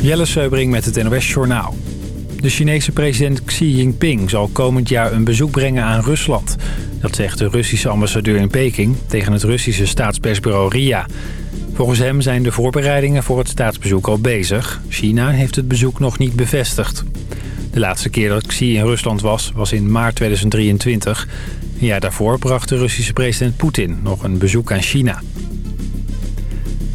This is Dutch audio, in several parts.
Jelle Seubring met het NOS Journaal. De Chinese president Xi Jinping zal komend jaar een bezoek brengen aan Rusland. Dat zegt de Russische ambassadeur in Peking tegen het Russische staatspersbureau RIA. Volgens hem zijn de voorbereidingen voor het staatsbezoek al bezig. China heeft het bezoek nog niet bevestigd. De laatste keer dat Xi in Rusland was, was in maart 2023. Een jaar daarvoor bracht de Russische president Poetin nog een bezoek aan China.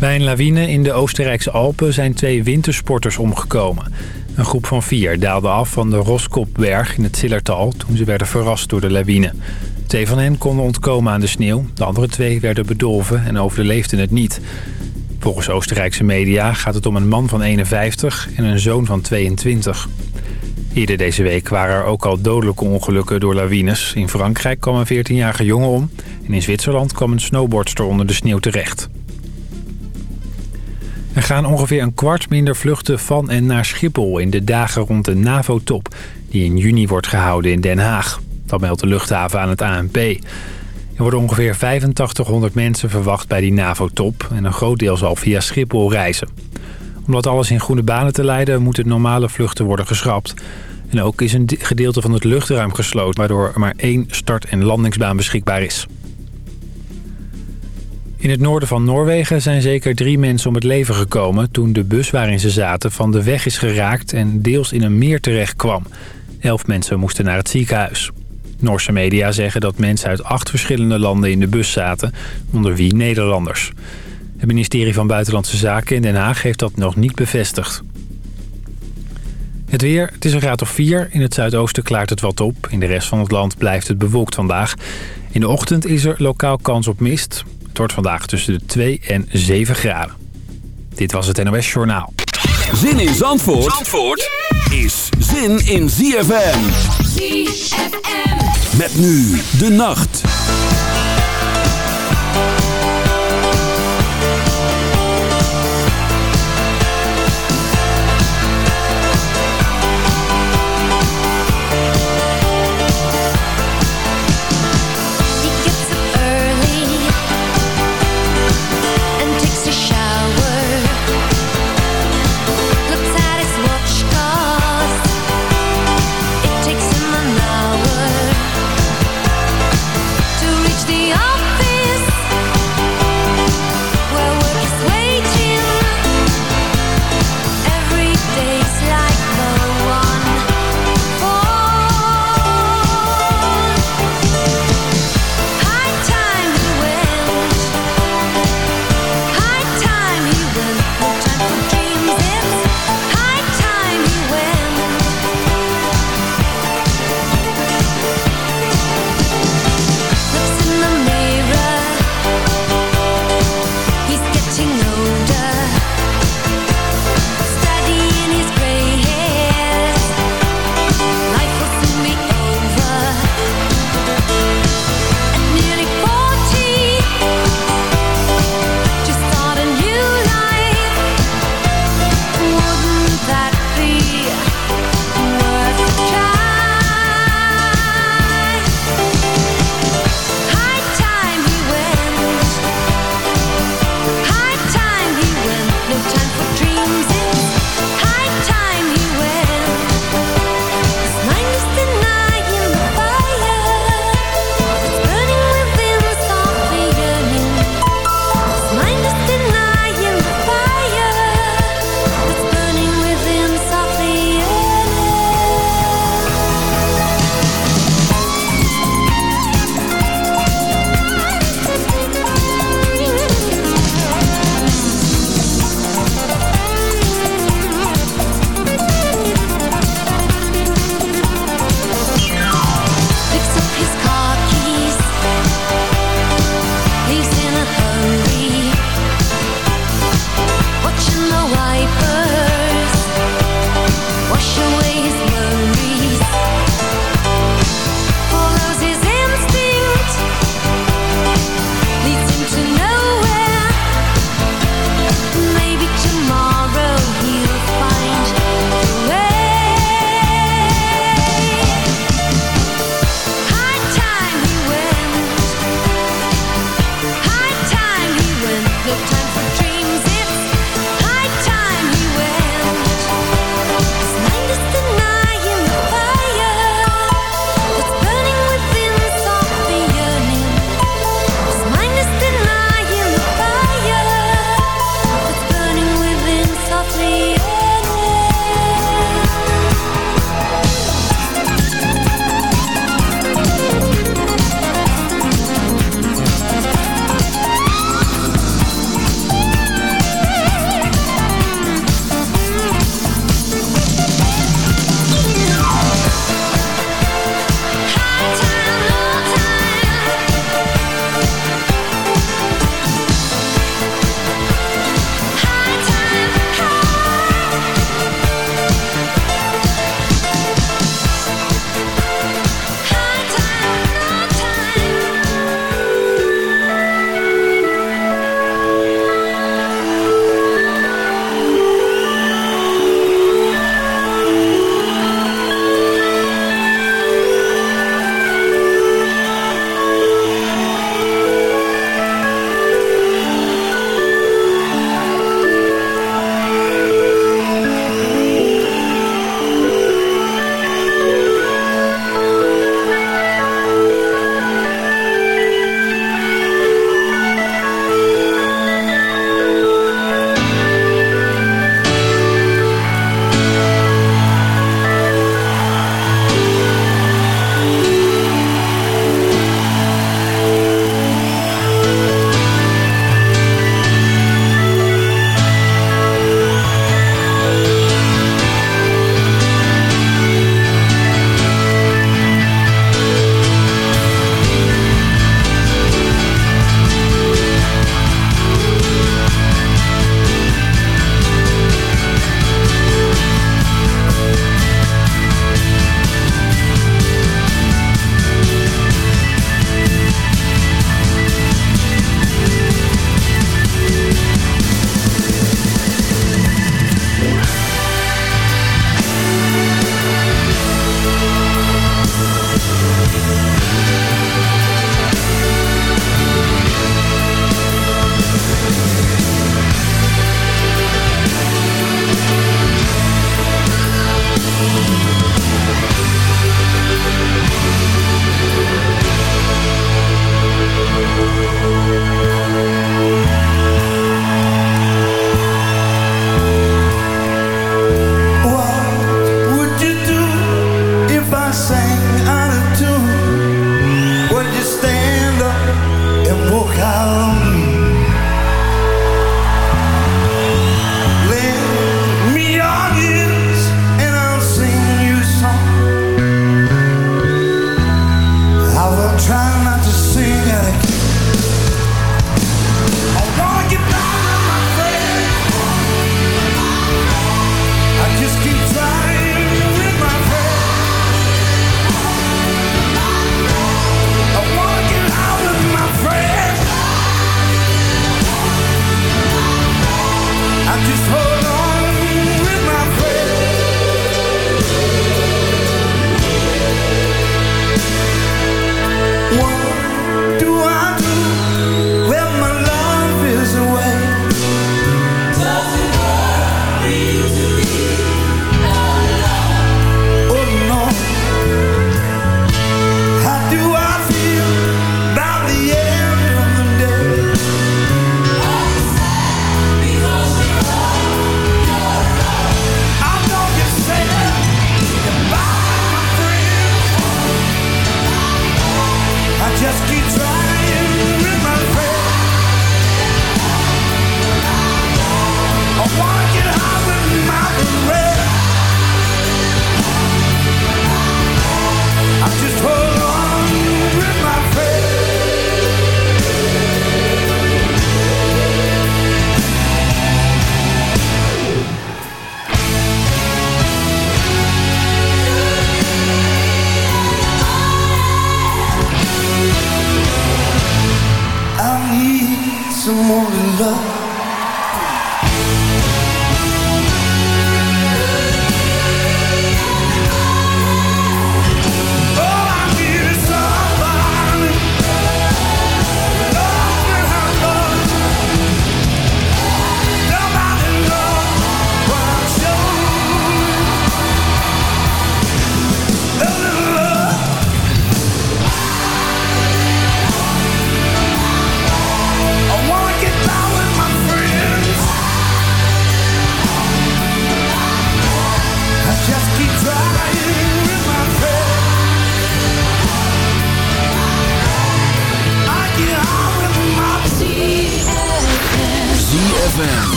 Bij een lawine in de Oostenrijkse Alpen zijn twee wintersporters omgekomen. Een groep van vier daalde af van de Roskopberg in het Zillertal... toen ze werden verrast door de lawine. Twee van hen konden ontkomen aan de sneeuw. De andere twee werden bedolven en overleefden het niet. Volgens Oostenrijkse media gaat het om een man van 51 en een zoon van 22. Eerder deze week waren er ook al dodelijke ongelukken door lawines. In Frankrijk kwam een 14-jarige jongen om... en in Zwitserland kwam een snowboardster onder de sneeuw terecht. Er gaan ongeveer een kwart minder vluchten van en naar Schiphol... in de dagen rond de NAVO-top... die in juni wordt gehouden in Den Haag. Dat meldt de luchthaven aan het ANP. Er worden ongeveer 8500 mensen verwacht bij die NAVO-top... en een groot deel zal via Schiphol reizen. Om dat alles in goede banen te leiden... moeten normale vluchten worden geschrapt. En ook is een gedeelte van het luchtruim gesloten... waardoor er maar één start- en landingsbaan beschikbaar is. In het noorden van Noorwegen zijn zeker drie mensen om het leven gekomen... toen de bus waarin ze zaten van de weg is geraakt en deels in een meer terecht kwam. Elf mensen moesten naar het ziekenhuis. Noorse media zeggen dat mensen uit acht verschillende landen in de bus zaten... onder wie Nederlanders. Het ministerie van Buitenlandse Zaken in Den Haag heeft dat nog niet bevestigd. Het weer, het is een graad of 4. In het zuidoosten klaart het wat op. In de rest van het land blijft het bewolkt vandaag. In de ochtend is er lokaal kans op mist. Het wordt vandaag tussen de 2 en 7 graden. Dit was het NOS Journaal. Zin in Zandvoort, Zandvoort is zin in ZFM. ZFM. Met nu de nacht.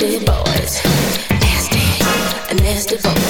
nasty boys, nasty, nasty boys.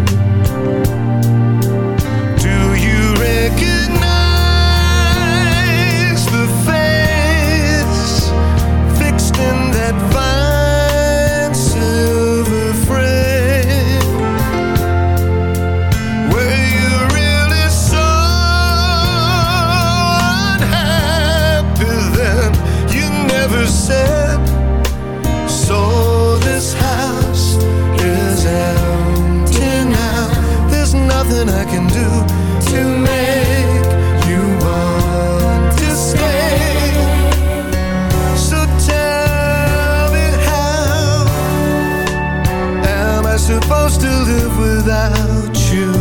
supposed to live without you.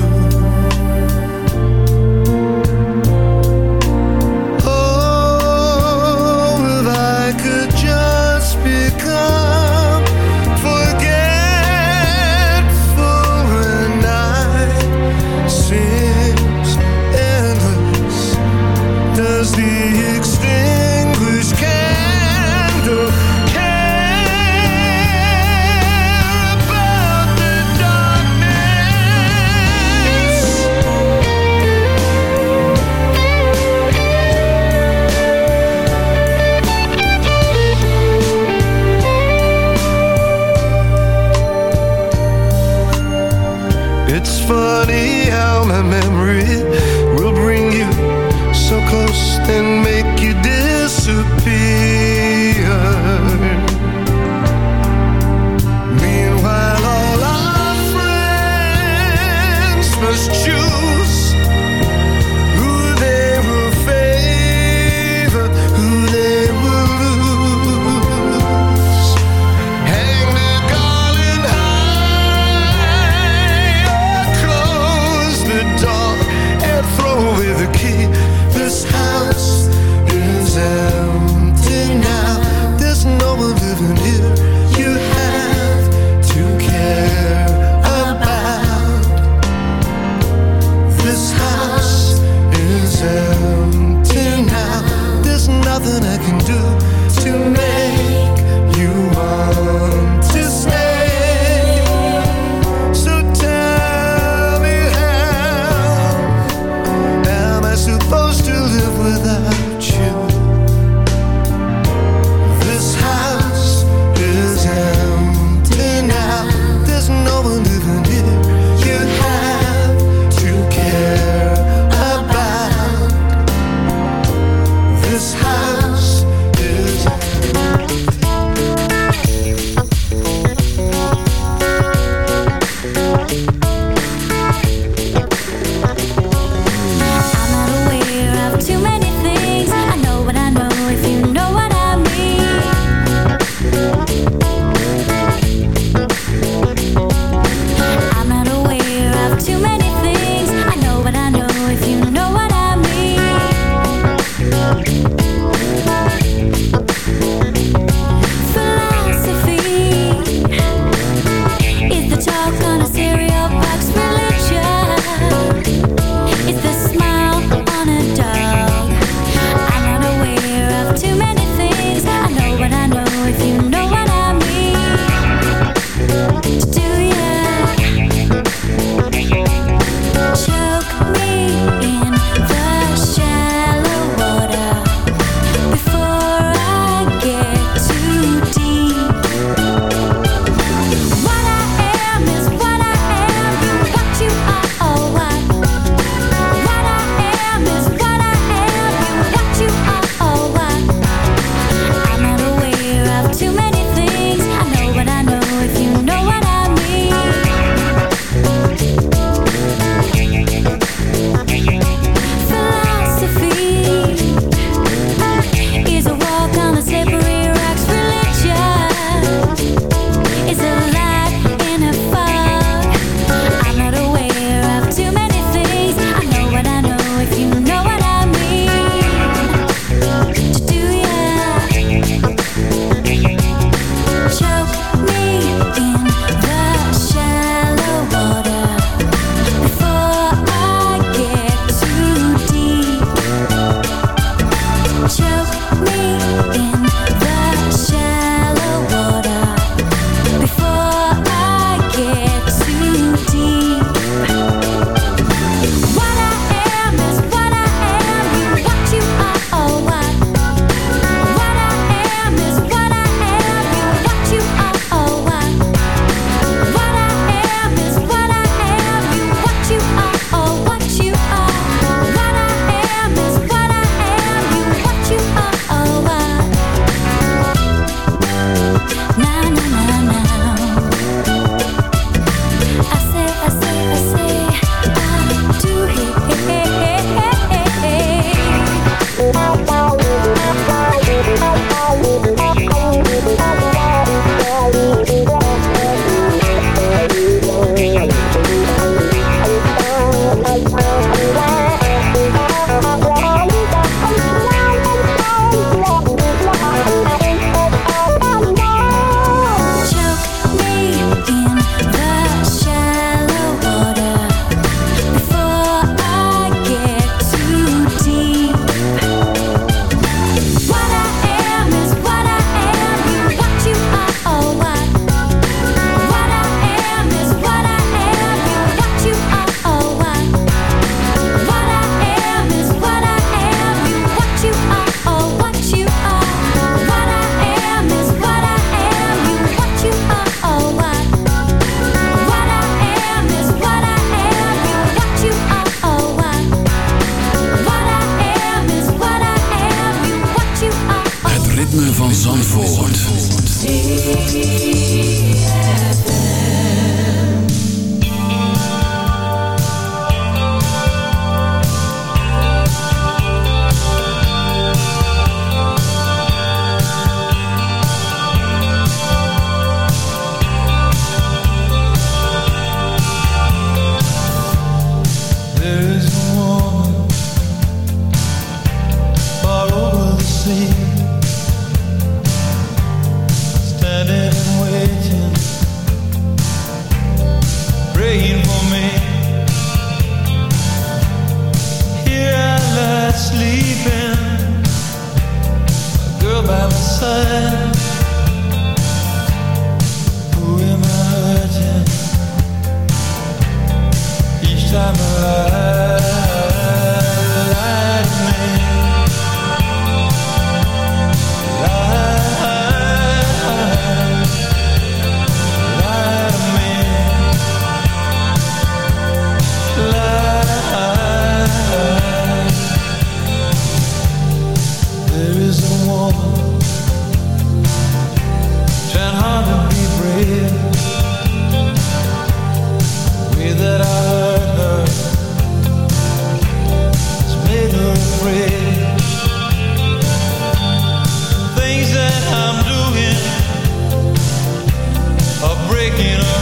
you know.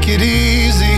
take it easy.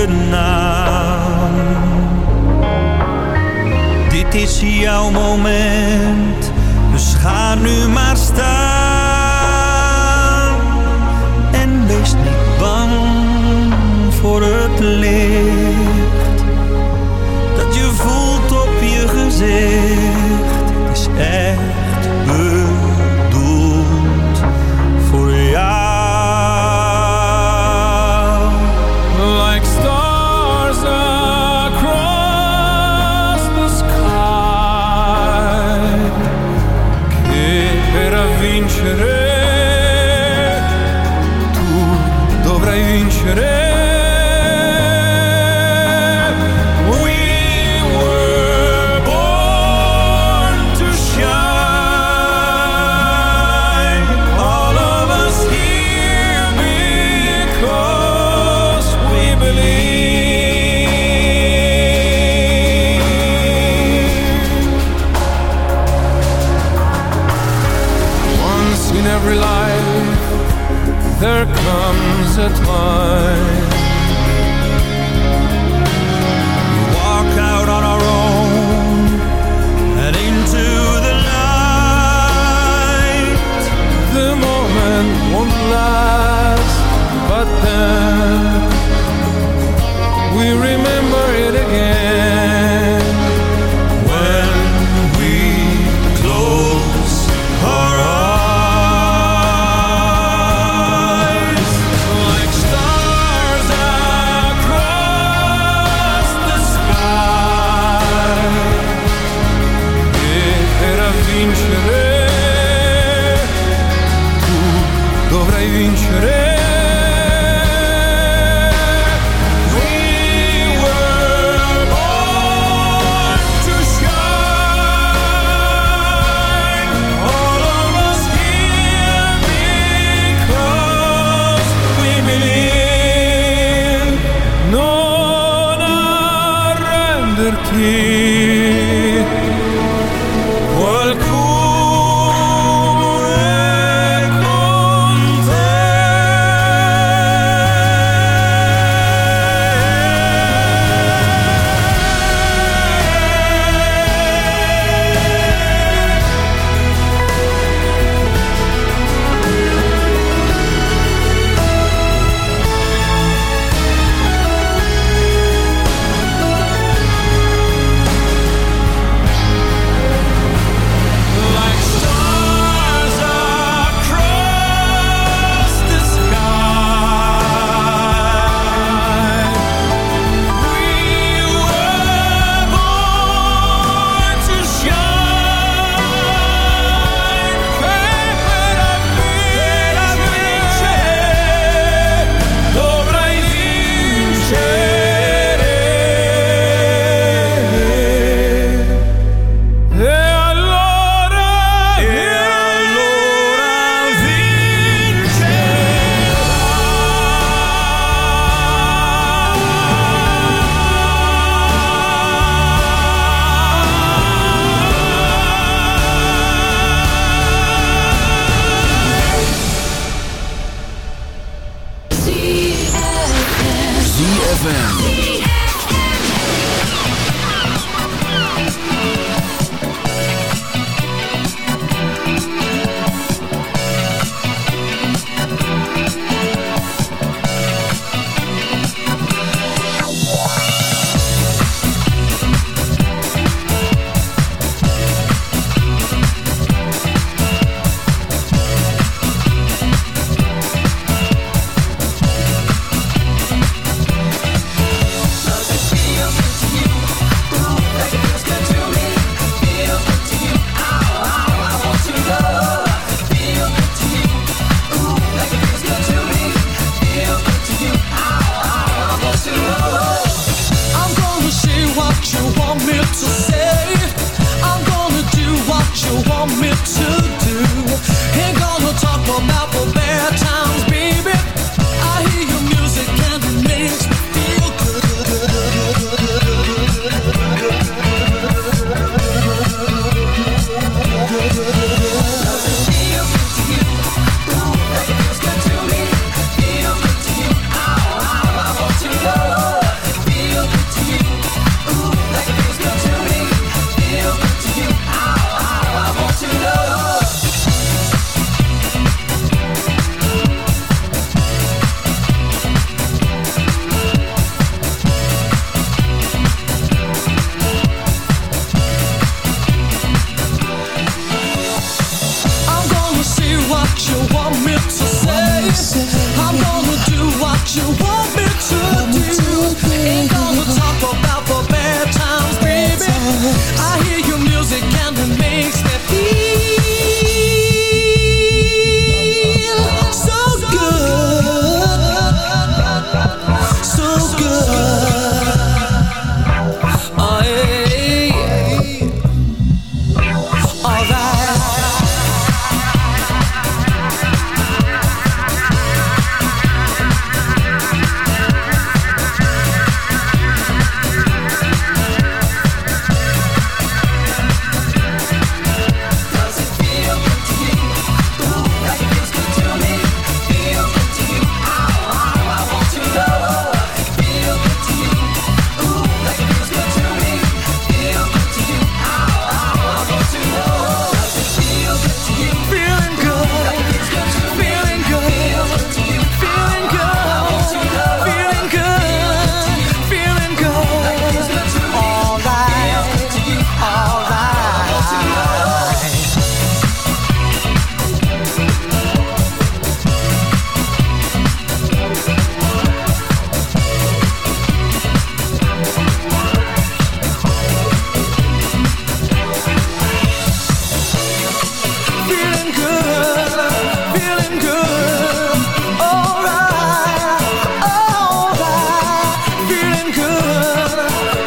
het is jouw moment. Dus ga nu maar staan en wees niet bang voor het leven.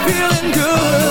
Feeling good.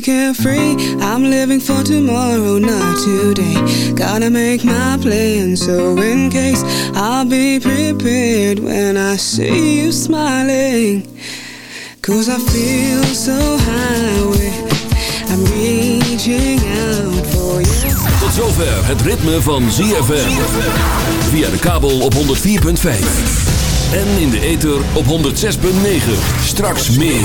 Carefree. I'm living for tomorrow, not today. Gotta make my plan, so in case I'll be prepared when I see you smiling. Cause I feel so high, I'm reaching out for you. Tot zover het ritme van ZFM. Via de kabel op 104.5. En in de ether op 106.9. Straks meer.